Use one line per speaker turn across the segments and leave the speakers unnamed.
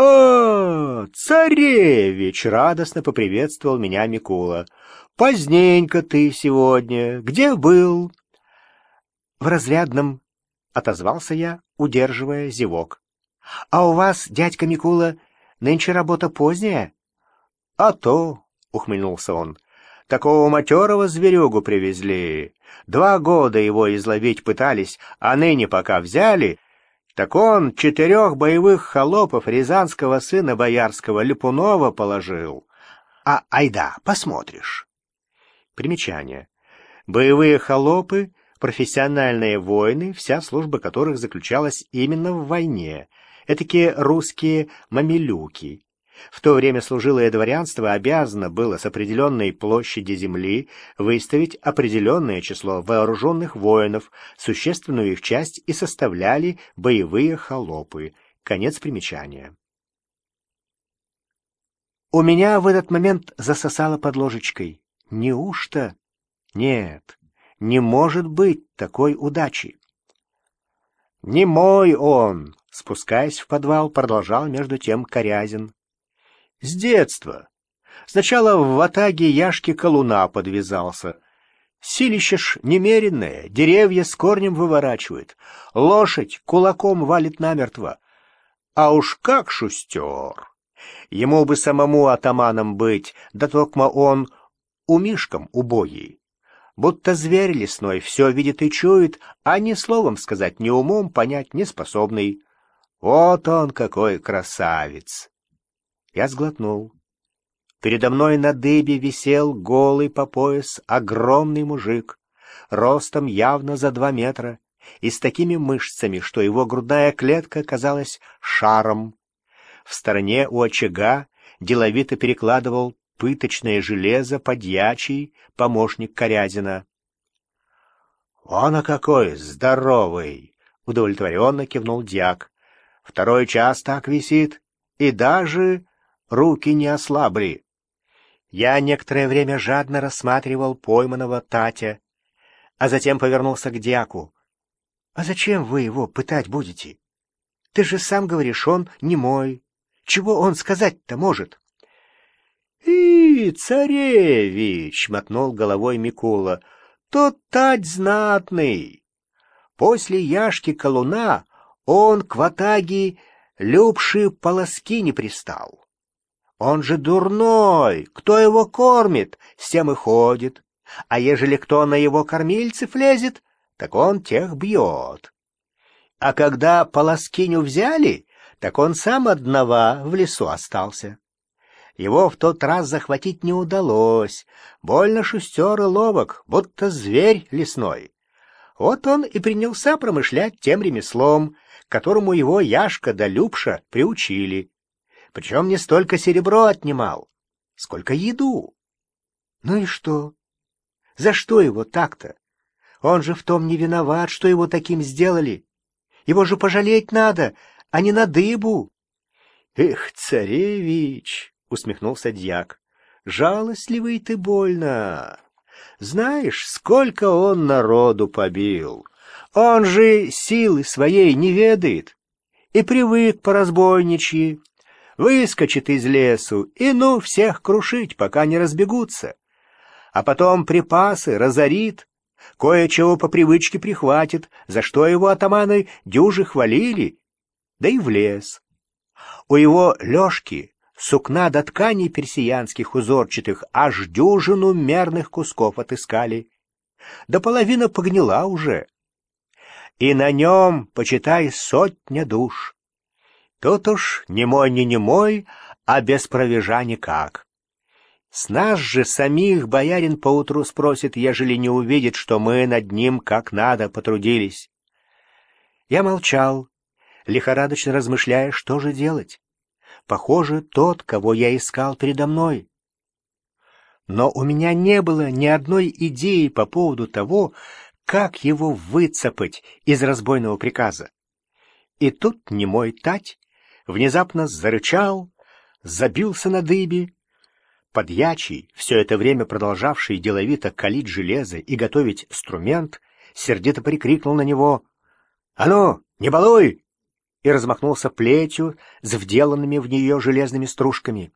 «О, царевич!» — радостно поприветствовал меня Микула. «Поздненько ты сегодня. Где был?» «В разрядном», — отозвался я, удерживая зевок. «А у вас, дядька Микула, нынче работа поздняя?» «А то», — ухмыльнулся он, — «такого матерого зверюгу привезли. Два года его изловить пытались, а ныне пока взяли, так он четырех боевых холопов рязанского сына боярского Липунова положил. А айда, посмотришь. Примечание. Боевые холопы — профессиональные воины, вся служба которых заключалась именно в войне. Этакие русские мамилюки. В то время служилое дворянство обязано было с определенной площади земли выставить определенное число вооруженных воинов, существенную их часть и составляли боевые холопы. Конец примечания. У меня в этот момент засосало под ложечкой. Неужто? Нет, не может быть такой удачи. «Не мой он!» — спускаясь в подвал, продолжал между тем Корязин. С детства. Сначала в ватаге Яшки Колуна подвязался. Силище ж немеренное, деревья с корнем выворачивает, лошадь кулаком валит намертво. А уж как шустер! Ему бы самому атаманом быть, да токмо он умишком убогий. Будто зверь лесной все видит и чует, а ни словом сказать, ни умом понять не способный. Вот он какой красавец! Я сглотнул. Передо мной на дыбе висел голый по пояс огромный мужик, ростом явно за два метра, и с такими мышцами, что его грудная клетка казалась шаром. В стороне у очага деловито перекладывал пыточное железо подьячий помощник Корязина. «Он а какой здоровый!» — удовлетворенно кивнул дьяк. «Второй час так висит, и даже руки не ослабли. Я некоторое время жадно рассматривал пойманного Татя, а затем повернулся к дьяку. — А зачем вы его пытать будете? Ты же сам говоришь, он не мой. Чего он сказать-то может? — И, царевич! — мотнул головой Микула. — Тот Тать знатный. После Яшки Колуна он к ватаге любши полоски не пристал. Он же дурной, кто его кормит, с тем и ходит. А ежели кто на его кормильцев лезет, так он тех бьет. А когда полоскиню взяли, так он сам одного в лесу остался. Его в тот раз захватить не удалось, больно шустер и ловок, будто зверь лесной. Вот он и принялся промышлять тем ремеслом, которому его Яшка да Любша приучили. Причем не столько серебро отнимал, сколько еду. Ну и что? За что его так-то? Он же в том не виноват, что его таким сделали. Его же пожалеть надо, а не на дыбу. — Эх, царевич! — усмехнулся дьяк. — Жалостливый ты больно. Знаешь, сколько он народу побил. Он же силы своей не ведает и привык по разбойничьи выскочит из лесу и ну всех крушить, пока не разбегутся. А потом припасы разорит, кое-чего по привычке прихватит, за что его атаманы дюжи хвалили, да и в лес. У его Лешки сукна до тканей персиянских узорчатых аж дюжину мерных кусков отыскали. Да половина погнила уже. И на нем, почитай, сотня душ. Тут уж не мой, не не мой, а без провежа никак. С нас же самих боярин поутру спросит, ежели не увидит, что мы над ним как надо потрудились. Я молчал, лихорадочно размышляя, что же делать. Похоже, тот, кого я искал передо мной. Но у меня не было ни одной идеи по поводу того, как его выцапать из разбойного приказа. И тут немой Тать внезапно зарычал, забился на дыбе. Подьячий, все это время продолжавший деловито калить железо и готовить инструмент, сердито прикрикнул на него. — А ну, не балуй! и размахнулся плетью с вделанными в нее железными стружками.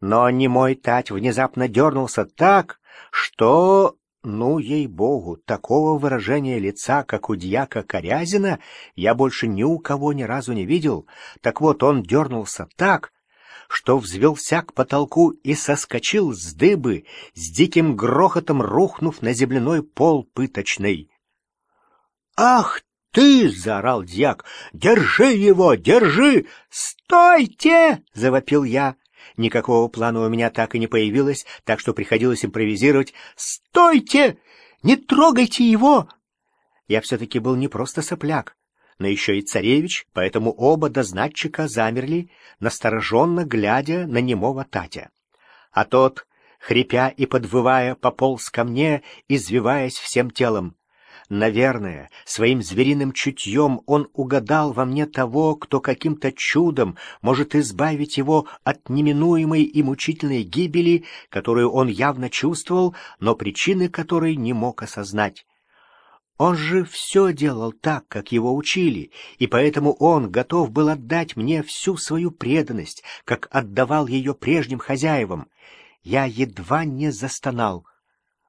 Но немой тать внезапно дернулся так, что ну, ей-богу, такого выражения лица, как у дьяка Корязина, я больше ни у кого ни разу не видел. Так вот, он дернулся так, что взвелся к потолку и соскочил с дыбы, с диким грохотом рухнув на земляной пол пыточный. «Ах ты!» — заорал дьяк. «Держи его, держи! Стойте!» — завопил я. Никакого плана у меня так и не появилось, так что приходилось импровизировать. «Стойте! Не трогайте его!» Я все-таки был не просто сопляк, но еще и царевич, поэтому оба дознатчика замерли, настороженно глядя на немого Татя. А тот, хрипя и подвывая, пополз ко мне, извиваясь всем телом. Наверное, своим звериным чутьем он угадал во мне того, кто каким-то чудом может избавить его от неминуемой и мучительной гибели, которую он явно чувствовал, но причины которой не мог осознать. Он же все делал так, как его учили, и поэтому он готов был отдать мне всю свою преданность, как отдавал ее прежним хозяевам. Я едва не застонал.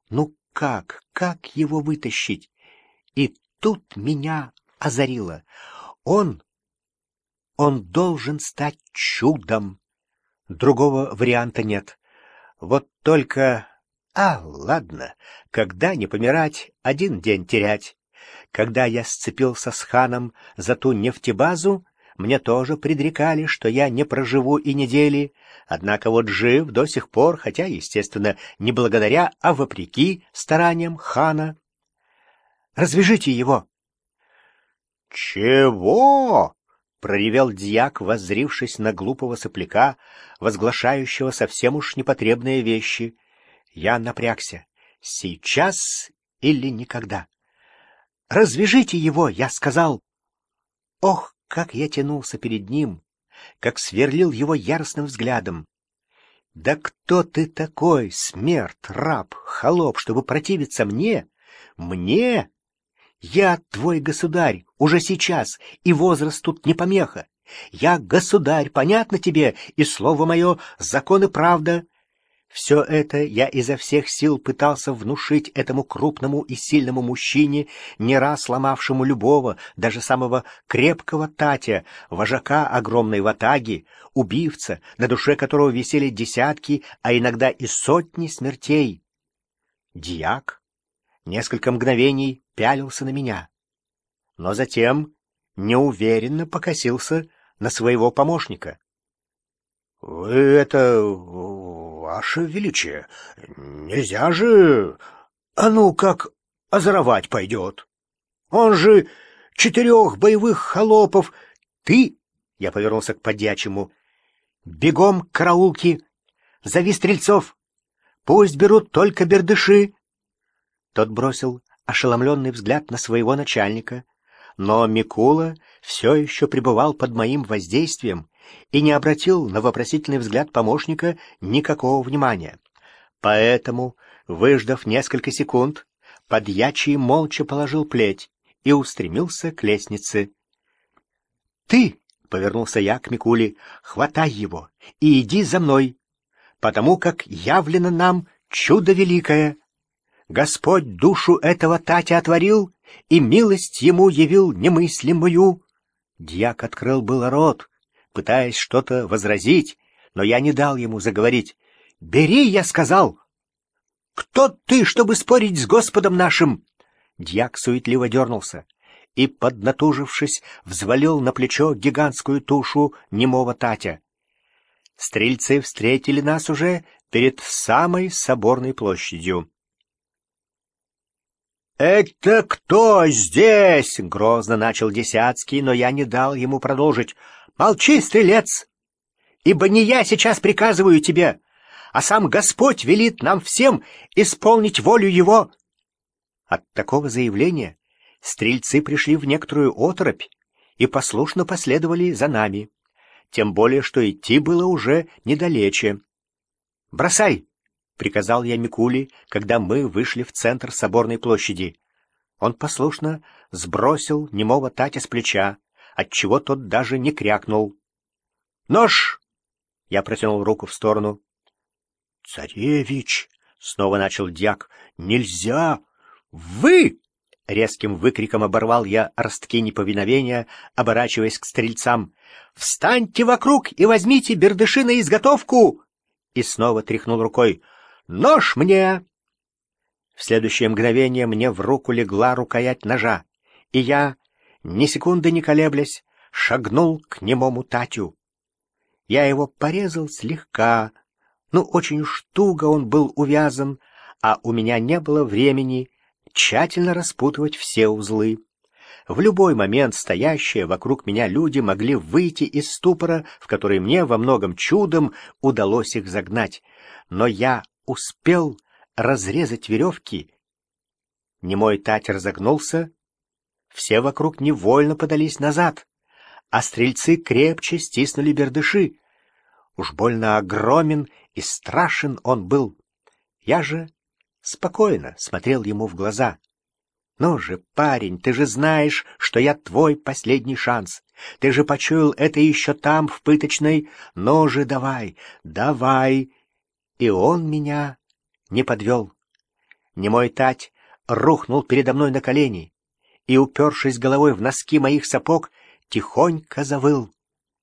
Ну как, как его вытащить? И тут меня озарило. Он, он должен стать чудом. Другого варианта нет. Вот только... А, ладно, когда не помирать, один день терять. Когда я сцепился с ханом за ту нефтебазу, мне тоже предрекали, что я не проживу и недели, однако вот жив до сих пор, хотя, естественно, не благодаря, а вопреки стараниям хана. Развяжите его!» «Чего?» — проревел дьяк, воззрившись на глупого сопляка, возглашающего совсем уж непотребные вещи. Я напрягся. «Сейчас или никогда?» «Развяжите его!» — я сказал. Ох, как я тянулся перед ним, как сверлил его яростным взглядом. «Да кто ты такой, смерть, раб, холоп, чтобы противиться мне? Мне, я твой государь уже сейчас, и возраст тут не помеха. Я государь, понятно тебе, и слово мое — закон и правда. Все это я изо всех сил пытался внушить этому крупному и сильному мужчине, не раз ломавшему любого, даже самого крепкого Татя, вожака огромной ватаги, убивца, на душе которого висели десятки, а иногда и сотни смертей. Дьяк несколько мгновений пялился на меня, но затем неуверенно покосился на своего помощника. — Вы это, ваше величие, нельзя же... А ну, как озоровать пойдет? Он же четырех боевых холопов... Ты, — я повернулся к подьячему, — бегом к караулке, зови стрельцов, пусть берут только бердыши. Тот бросил ошеломленный взгляд на своего начальника, но Микула все еще пребывал под моим воздействием и не обратил на вопросительный взгляд помощника никакого внимания. Поэтому, выждав несколько секунд, подьячий молча положил плеть и устремился к лестнице. «Ты!» — повернулся я к Микуле. «Хватай его и иди за мной, потому как явлено нам чудо великое». Господь душу этого Татя отворил и милость ему явил немыслимую. Дьяк открыл было рот, пытаясь что-то возразить, но я не дал ему заговорить. «Бери!» — я сказал. «Кто ты, чтобы спорить с Господом нашим?» Дьяк суетливо дернулся и, поднатужившись, взвалил на плечо гигантскую тушу немого Татя. Стрельцы встретили нас уже перед самой соборной площадью. «Это кто здесь?» — грозно начал Десяцкий, но я не дал ему продолжить. «Молчи, стрелец! Ибо не я сейчас приказываю тебе, а сам Господь велит нам всем исполнить волю Его». От такого заявления стрельцы пришли в некоторую оторопь и послушно последовали за нами, тем более что идти было уже недалече. «Бросай!» — приказал я Микуле, когда мы вышли в центр соборной площади. Он послушно сбросил немого Татя с плеча, отчего тот даже не крякнул. «Нож!» — я протянул руку в сторону. «Царевич!» — снова начал дьяк. «Нельзя! Вы!» Резким выкриком оборвал я ростки неповиновения, оборачиваясь к стрельцам. «Встаньте вокруг и возьмите бердыши на изготовку!» И снова тряхнул рукой. «Нож мне!» В следующее мгновение мне в руку легла рукоять ножа, и я, ни секунды не колеблясь, шагнул к немому Татю. Я его порезал слегка, но очень уж он был увязан, а у меня не было времени тщательно распутывать все узлы. В любой момент стоящие вокруг меня люди могли выйти из ступора, в который мне во многом чудом удалось их загнать. Но я успел разрезать веревки. Немой Тать разогнулся, все вокруг невольно подались назад, а стрельцы крепче стиснули бердыши. Уж больно огромен и страшен он был. Я же спокойно смотрел ему в глаза. «Ну же, парень, ты же знаешь, что я твой последний шанс. Ты же почуял это еще там, в пыточной. Ну же, давай, давай!» И он меня не подвел. Немой тать рухнул передо мной на колени и, упершись головой в носки моих сапог, тихонько завыл.